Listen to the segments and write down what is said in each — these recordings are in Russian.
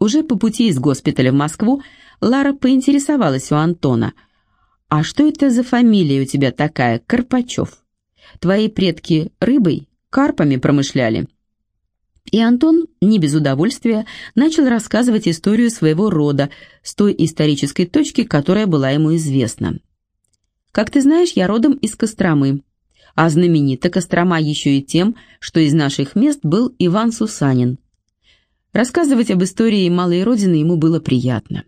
Уже по пути из госпиталя в Москву Лара поинтересовалась у Антона. «А что это за фамилия у тебя такая, Карпачев? Твои предки рыбой, карпами промышляли?» И Антон, не без удовольствия, начал рассказывать историю своего рода с той исторической точки, которая была ему известна. «Как ты знаешь, я родом из Костромы, а знаменита Кострома еще и тем, что из наших мест был Иван Сусанин. Рассказывать об истории малой родины ему было приятно.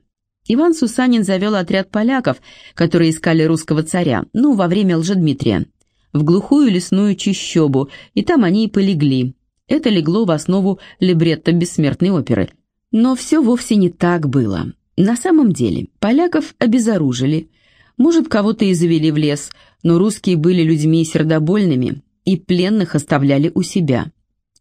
Иван Сусанин завел отряд поляков, которые искали русского царя, ну, во время Лжедмитрия, в глухую лесную чищобу, и там они и полегли, это легло в основу либретто бессмертной оперы. Но все вовсе не так было. На самом деле, поляков обезоружили. Может, кого-то и завели в лес, но русские были людьми сердобольными и пленных оставляли у себя.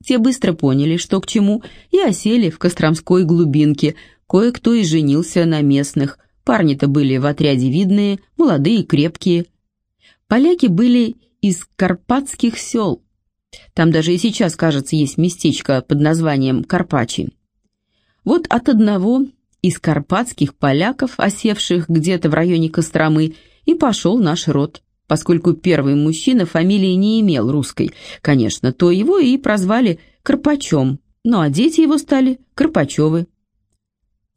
Те быстро поняли, что к чему, и осели в Костромской глубинке. Кое-кто и женился на местных. Парни-то были в отряде видные, молодые, крепкие. Поляки были из карпатских сел, там даже и сейчас, кажется, есть местечко под названием Карпачи. Вот от одного из карпатских поляков, осевших где-то в районе Костромы, и пошел наш род Поскольку первый мужчина фамилии не имел русской, конечно, то его и прозвали Карпачом, ну а дети его стали Карпачевы.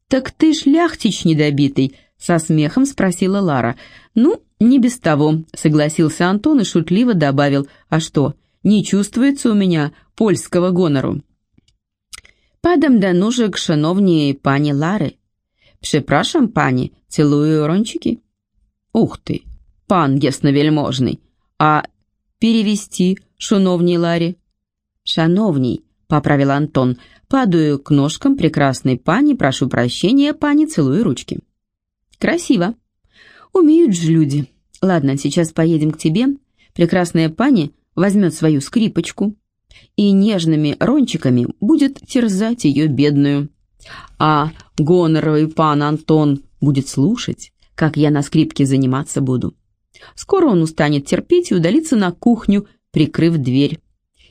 «Так ты шляхтич недобитый?» — со смехом спросила Лара. «Ну, не без того», — согласился Антон и шутливо добавил. «А что, не чувствуется у меня польского гонору. Падам до ножек шановні пані Лари. Прzepraszam, пані, цілую рончики. Ух ты, Пан ясновельможный. А перевести шановній Ларе? Шановній, поправил Антон, падаю к ножкам прекрасной пани, прошу прощения, пани, целую ручки. Красиво. Умеют же люди. Ладно, сейчас поедем к тебе. Прекрасная пани возьмет свою скрипочку и нежными рончиками будет терзать ее бедную. А гоноровый пан Антон будет слушать, как я на скрипке заниматься буду. Скоро он устанет терпеть и удалится на кухню, прикрыв дверь,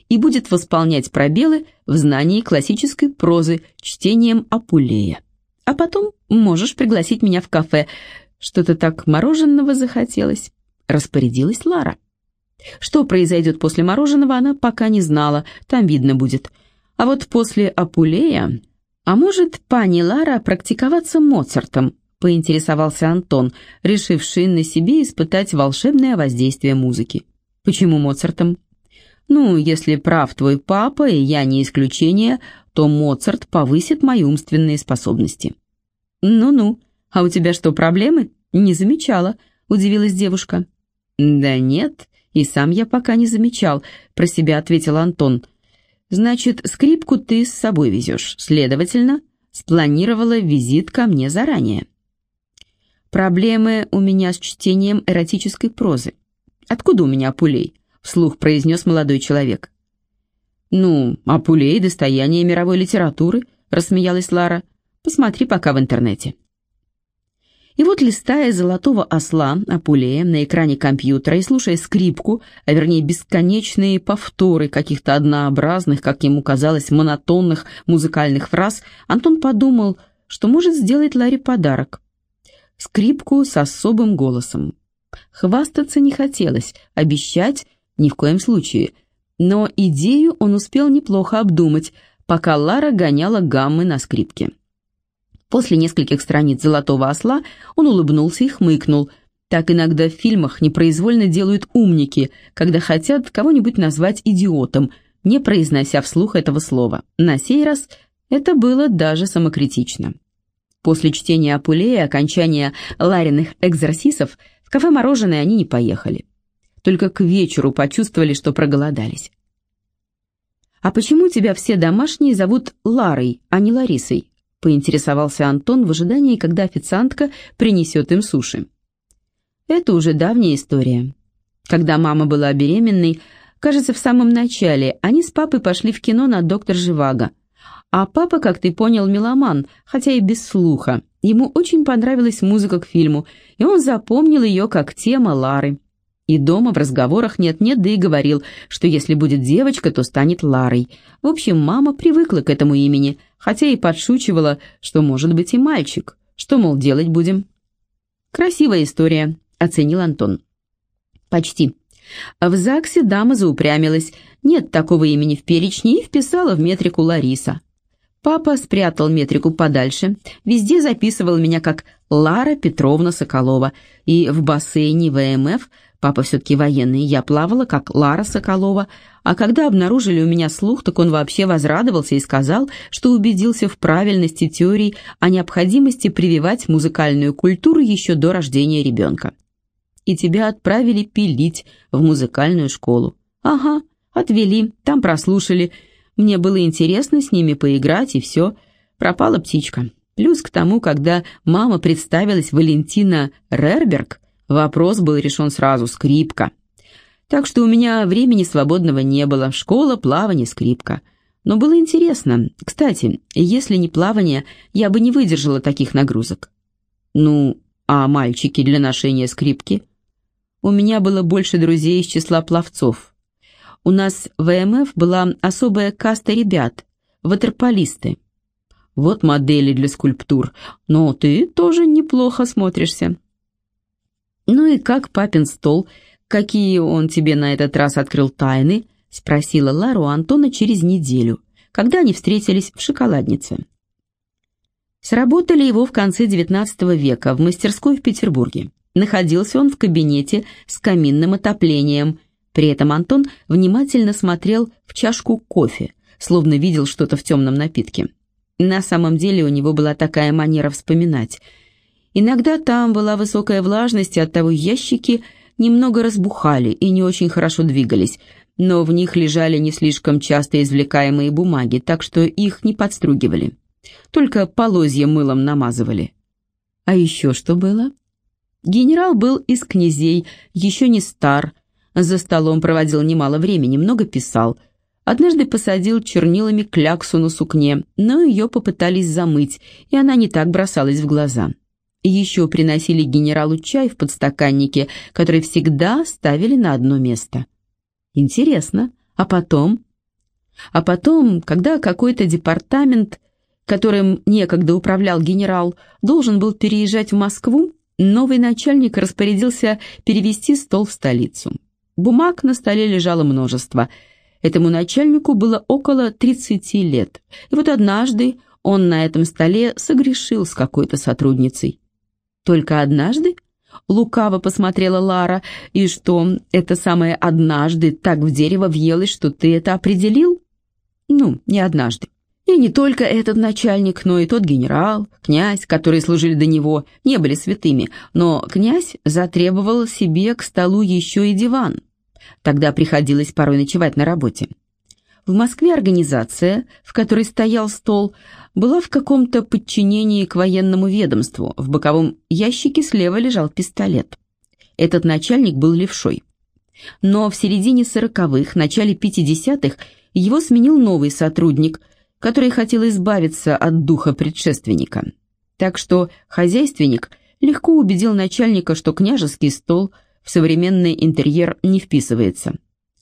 и будет восполнять пробелы в знании классической прозы чтением Апулея. А потом можешь пригласить меня в кафе. Что-то так мороженого захотелось. Распорядилась Лара. Что произойдет после мороженого, она пока не знала, там видно будет. А вот после Апулея... А может, пани Лара практиковаться Моцартом, поинтересовался Антон, решивший на себе испытать волшебное воздействие музыки. Почему Моцартом? Ну, если прав твой папа, и я не исключение, то Моцарт повысит мои умственные способности. Ну-ну, а у тебя что, проблемы? Не замечала, удивилась девушка. Да нет, «И сам я пока не замечал», — про себя ответил Антон. «Значит, скрипку ты с собой везешь. Следовательно, спланировала визит ко мне заранее». «Проблемы у меня с чтением эротической прозы. Откуда у меня Апулей?» — вслух произнес молодой человек. «Ну, Апулей — достояние мировой литературы», — рассмеялась Лара. «Посмотри пока в интернете». И вот листая золотого осла Апулея на экране компьютера и слушая скрипку, а вернее бесконечные повторы каких-то однообразных, как ему казалось, монотонных музыкальных фраз, Антон подумал, что может сделать Ларе подарок. Скрипку с особым голосом. Хвастаться не хотелось, обещать ни в коем случае. Но идею он успел неплохо обдумать, пока Лара гоняла гаммы на скрипке. После нескольких страниц «Золотого осла» он улыбнулся и хмыкнул. Так иногда в фильмах непроизвольно делают умники, когда хотят кого-нибудь назвать идиотом, не произнося вслух этого слова. На сей раз это было даже самокритично. После чтения Апулея и окончания Лариных экзорсисов в кафе «Мороженое» они не поехали. Только к вечеру почувствовали, что проголодались. «А почему тебя все домашние зовут Ларой, а не Ларисой?» поинтересовался Антон в ожидании, когда официантка принесет им суши. Это уже давняя история. Когда мама была беременной, кажется, в самом начале, они с папой пошли в кино на «Доктор Живаго». А папа, как ты понял, меломан, хотя и без слуха. Ему очень понравилась музыка к фильму, и он запомнил ее как тема Лары. И дома в разговорах нет-нет, да и говорил, что если будет девочка, то станет Ларой. В общем, мама привыкла к этому имени – хотя и подшучивала, что может быть и мальчик. Что, мол, делать будем? «Красивая история», — оценил Антон. «Почти. В ЗАГСе дама заупрямилась. Нет такого имени в перечне и вписала в метрику Лариса. Папа спрятал метрику подальше, везде записывал меня как Лара Петровна Соколова, и в бассейне ВМФ, папа все-таки военный, я плавала как Лара Соколова, а когда обнаружили у меня слух, так он вообще возрадовался и сказал, что убедился в правильности теорий о необходимости прививать музыкальную культуру еще до рождения ребенка. И тебя отправили пилить в музыкальную школу. Ага, отвели, там прослушали, мне было интересно с ними поиграть, и все. Пропала птичка. Плюс к тому, когда мама представилась Валентина Рерберг, вопрос был решен сразу, скрипка. Так что у меня времени свободного не было, школа, плавание, скрипка. Но было интересно. Кстати, если не плавание, я бы не выдержала таких нагрузок. Ну, а мальчики для ношения скрипки? У меня было больше друзей из числа пловцов. У нас в ВМФ была особая каста ребят, ватерполисты. Вот модели для скульптур, но ты тоже неплохо смотришься. Ну и как папин стол, какие он тебе на этот раз открыл тайны, спросила Лара у Антона через неделю, когда они встретились в шоколаднице. Сработали его в конце XIX века в мастерской в Петербурге. Находился он в кабинете с каминным отоплением – при этом Антон внимательно смотрел в чашку кофе, словно видел что-то в темном напитке. На самом деле у него была такая манера вспоминать. Иногда там была высокая влажность, и оттого ящики немного разбухали и не очень хорошо двигались, но в них лежали не слишком часто извлекаемые бумаги, так что их не подстругивали. Только полозья мылом намазывали. А еще что было? Генерал был из князей, еще не стар, за столом проводил немало времени, много писал. Однажды посадил чернилами кляксу на сукне, но ее попытались замыть, и она не так бросалась в глаза. Еще приносили генералу чай в подстаканнике, который всегда ставили на одно место. Интересно, а потом? А потом, когда какой-то департамент, которым некогда управлял генерал, должен был переезжать в Москву, новый начальник распорядился перевести стол в столицу. Бумаг на столе лежало множество. Этому начальнику было около 30 лет. И вот однажды он на этом столе согрешил с какой-то сотрудницей. Только однажды? Лукаво посмотрела Лара. И что, это самое «однажды» так в дерево въелось, что ты это определил? Ну, не однажды. И не только этот начальник, но и тот генерал, князь, которые служили до него, не были святыми, но князь затребовал себе к столу еще и диван. Тогда приходилось порой ночевать на работе. В Москве организация, в которой стоял стол, была в каком-то подчинении к военному ведомству. В боковом ящике слева лежал пистолет. Этот начальник был левшой. Но в середине сороковых, начале пятидесятых его сменил новый сотрудник – который хотел избавиться от духа предшественника. Так что хозяйственник легко убедил начальника, что княжеский стол в современный интерьер не вписывается.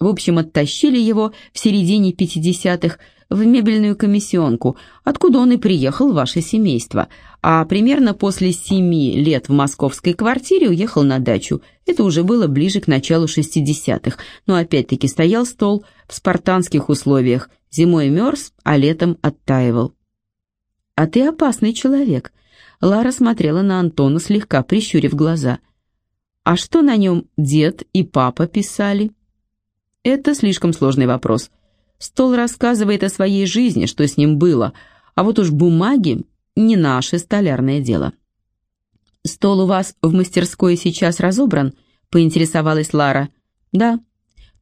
В общем, оттащили его в середине 50-х в мебельную комиссионку, откуда он и приехал в ваше семейство, а примерно после семи лет в московской квартире уехал на дачу. Это уже было ближе к началу 60-х, но опять-таки стоял стол в спартанских условиях, зимой мерз, а летом оттаивал. «А ты опасный человек», — Лара смотрела на Антона, слегка прищурив глаза. «А что на нем дед и папа писали?» «Это слишком сложный вопрос». Стол рассказывает о своей жизни, что с ним было, а вот уж бумаги не наше столярное дело. «Стол у вас в мастерской сейчас разобран?» — поинтересовалась Лара. «Да.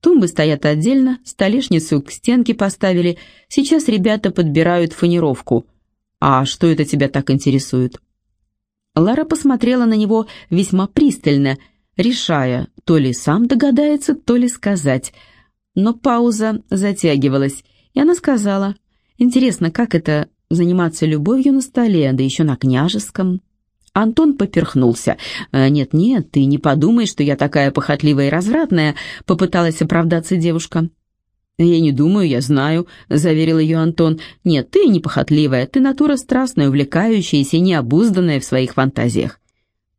Тумбы стоят отдельно, столешницу к стенке поставили. Сейчас ребята подбирают фанеровку. А что это тебя так интересует?» Лара посмотрела на него весьма пристально, решая, то ли сам догадается, то ли сказать — но пауза затягивалась, и она сказала, «Интересно, как это заниматься любовью на столе, да еще на княжеском?» Антон поперхнулся. «Нет-нет, ты не подумай, что я такая похотливая и развратная», — попыталась оправдаться девушка. «Я не думаю, я знаю», — заверил ее Антон. «Нет, ты не похотливая, ты натура страстная, увлекающаяся и необузданная в своих фантазиях».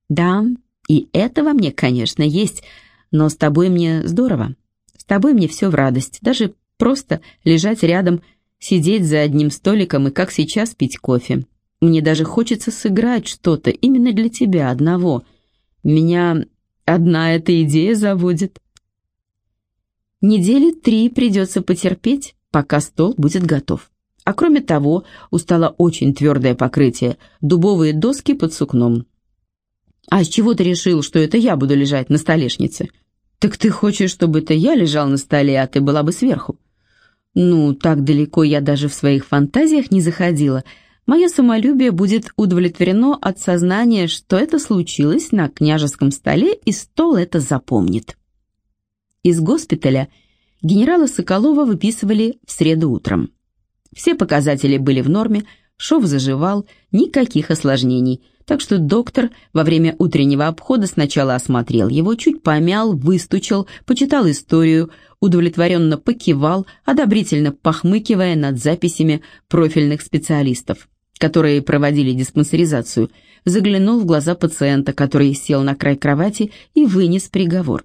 «Да, и это во мне, конечно, есть, но с тобой мне здорово. С тобой мне все в радость, даже просто лежать рядом, сидеть за одним столиком и, как сейчас, пить кофе. Мне даже хочется сыграть что-то именно для тебя одного. Меня одна эта идея заводит». Недели три придется потерпеть, пока стол будет готов. А кроме того, устало очень твердое покрытие, дубовые доски под сукном. «А с чего ты решил, что это я буду лежать на столешнице?» «Так ты хочешь, чтобы это я лежал на столе, а ты была бы сверху?» «Ну, так далеко я даже в своих фантазиях не заходила. Мое самолюбие будет удовлетворено от сознания, что это случилось на княжеском столе, и стол это запомнит». Из госпиталя генерала Соколова выписывали в среду утром. Все показатели были в норме, шов заживал, никаких осложнений, так что доктор во время утреннего обхода сначала осмотрел его, чуть помял, выстучил, почитал историю, удовлетворенно покивал, одобрительно похмыкивая над записями профильных специалистов, которые проводили диспансеризацию, заглянул в глаза пациента, который сел на край кровати и вынес приговор.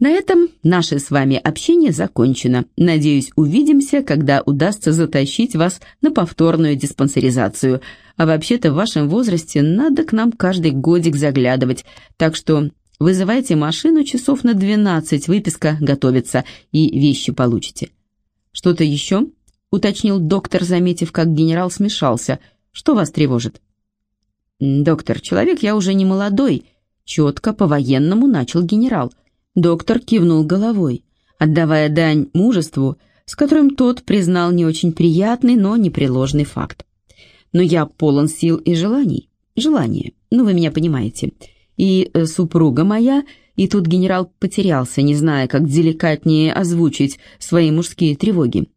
На этом наше с вами общение закончено. Надеюсь, увидимся, когда удастся затащить вас на повторную диспансеризацию. А вообще-то в вашем возрасте надо к нам каждый годик заглядывать. Так что вызывайте машину часов на 12, выписка готовится, и вещи получите. Что-то еще? Уточнил доктор, заметив, как генерал смешался. Что вас тревожит? Доктор, человек я уже не молодой. Четко, по-военному начал генерал. Доктор кивнул головой, отдавая дань мужеству, с которым тот признал не очень приятный, но непреложный факт. Но я полон сил и желаний. Желания, ну вы меня понимаете. И э, супруга моя, и тут генерал потерялся, не зная, как деликатнее озвучить свои мужские тревоги.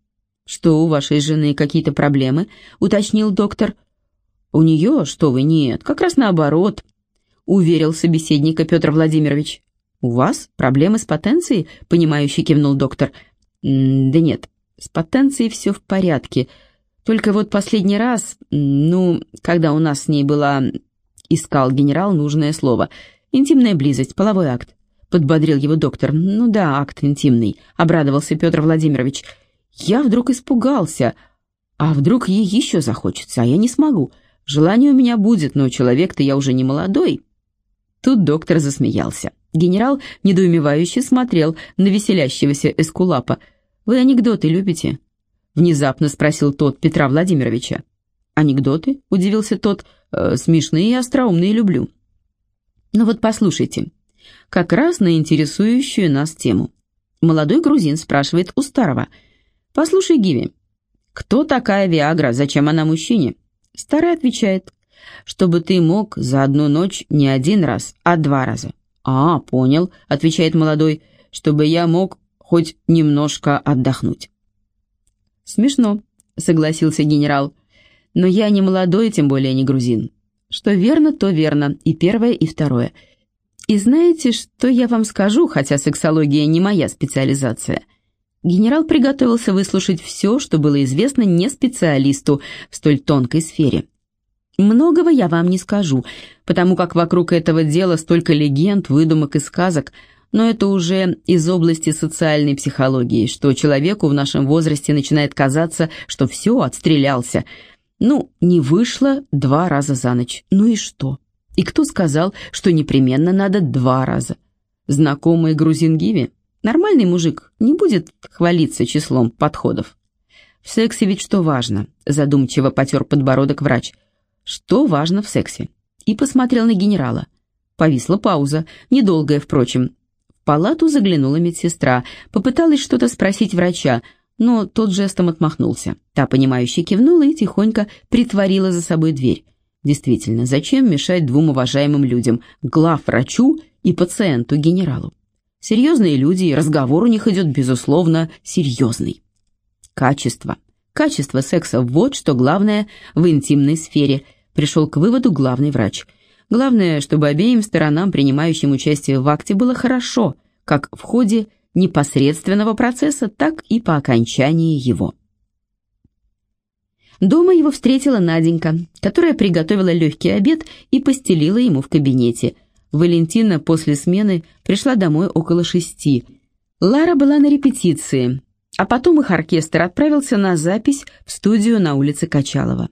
«Что, у вашей жены какие-то проблемы?» — уточнил доктор. «У нее, что вы, нет, как раз наоборот», — уверил собеседника Петр Владимирович. «У вас проблемы с потенцией?» — понимающе кивнул доктор. «Да нет, с потенцией все в порядке. Только вот последний раз, ну, когда у нас с ней была...» Искал генерал нужное слово. «Интимная близость, половой акт», — подбодрил его доктор. «Ну да, акт интимный», — обрадовался Петр Владимирович. «Я вдруг испугался. А вдруг ей еще захочется, а я не смогу. Желание у меня будет, но человек-то я уже не молодой». Тут доктор засмеялся. Генерал недоумевающе смотрел на веселящегося эскулапа. «Вы анекдоты любите?» Внезапно спросил тот Петра Владимировича. «Анекдоты?» — удивился тот. «Э, «Смешные и остроумные люблю». «Ну вот послушайте, как раз на интересующую нас тему. Молодой грузин спрашивает у старого. «Послушай, Гиви, кто такая Виагра, зачем она мужчине?» Старый отвечает, «Чтобы ты мог за одну ночь не один раз, а два раза». «А, понял», — отвечает молодой, — «чтобы я мог хоть немножко отдохнуть». «Смешно», — согласился генерал, — «но я не молодой, тем более не грузин. Что верно, то верно, и первое, и второе. И знаете, что я вам скажу, хотя сексология не моя специализация?» Генерал приготовился выслушать все, что было известно не специалисту в столь тонкой сфере. Многого я вам не скажу, потому как вокруг этого дела столько легенд, выдумок и сказок, но это уже из области социальной психологии, что человеку в нашем возрасте начинает казаться, что все, отстрелялся. Ну, не вышло два раза за ночь. Ну и что? И кто сказал, что непременно надо два раза? Знакомый грузин Гиви? Нормальный мужик не будет хвалиться числом подходов. В сексе ведь что важно? Задумчиво потер подбородок врач – что важно в сексе. И посмотрел на генерала. Повисла пауза, недолгая, впрочем. В палату заглянула медсестра, попыталась что-то спросить врача, но тот жестом отмахнулся. Та, понимающе кивнула и тихонько притворила за собой дверь. Действительно, зачем мешать двум уважаемым людям, главврачу и пациенту-генералу? Серьезные люди, и разговор у них идет, безусловно, серьезный. Качество. Качество секса – вот что главное в интимной сфере, пришел к выводу главный врач. Главное, чтобы обеим сторонам, принимающим участие в акте, было хорошо, как в ходе непосредственного процесса, так и по окончании его. Дома его встретила Наденька, которая приготовила легкий обед и постелила ему в кабинете. Валентина после смены пришла домой около шести. Лара была на репетиции, а потом их оркестр отправился на запись в студию на улице Качалова.